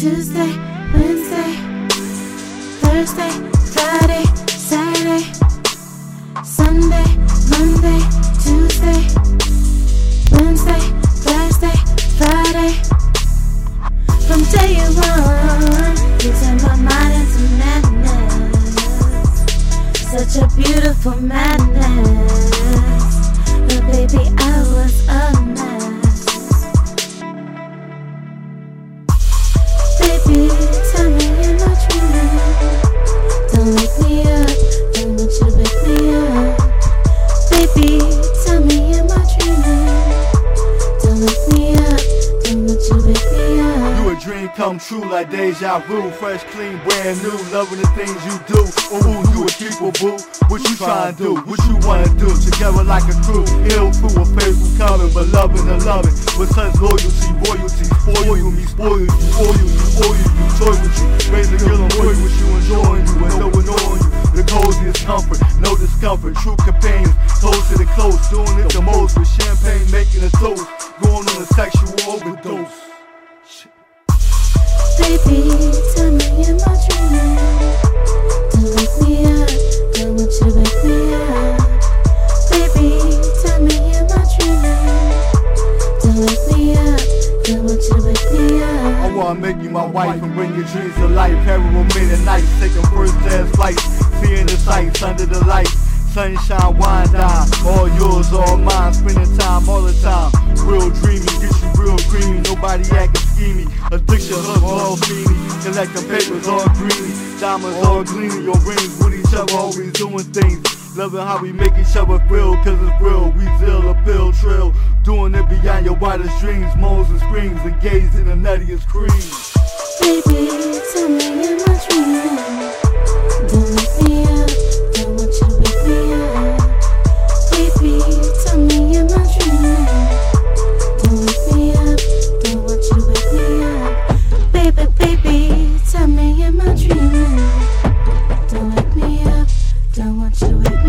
Tuesday, Wednesday, Thursday, Friday, you turn my mind into madness. Such a beautiful madness. But baby, I was a come true like deja vu. Fresh, clean, brand new. Loving the things you do. Ooh, you a keeper, boo. What you trying to do? What you wanna do? Together like a crew. Ill through a faithful coming, but loving and loving. With such loyalty, royalty. Spoil me, spoil you, spoil you, spoil you, you toy with you. Raise a girl and boy with you, enjoying you, and no one on you. The coziest comfort, no discomfort. True companions, close to the close. Doing it the most with champagne, making a toast. Going on a sexual I wanna make you my wife and bring your dreams to life. Every moment at night, taking first class flights, seeing the sights under the lights. Sunshine, wine down, all yours, all mine. Spending time all the time. Real dreamy, get you real creamy. Nobody acting schemy. Addiction, hook, all feeny. Collecting papers, all greeny. Diamonds, all gleaming. Your rings with each other, always doing things. Loving how we make each other feel, cause it's real. We wildest dreams, moans and screams, and gaze in the nuttiest cream. Baby, tell me in my dreams. Don't wake me up. don't want you to me. Baby, tell me in my dreams. Don't let me up. don't want you to wake me up. Baby, baby, tell me in my dreams. Don't let me up. don't want you to me.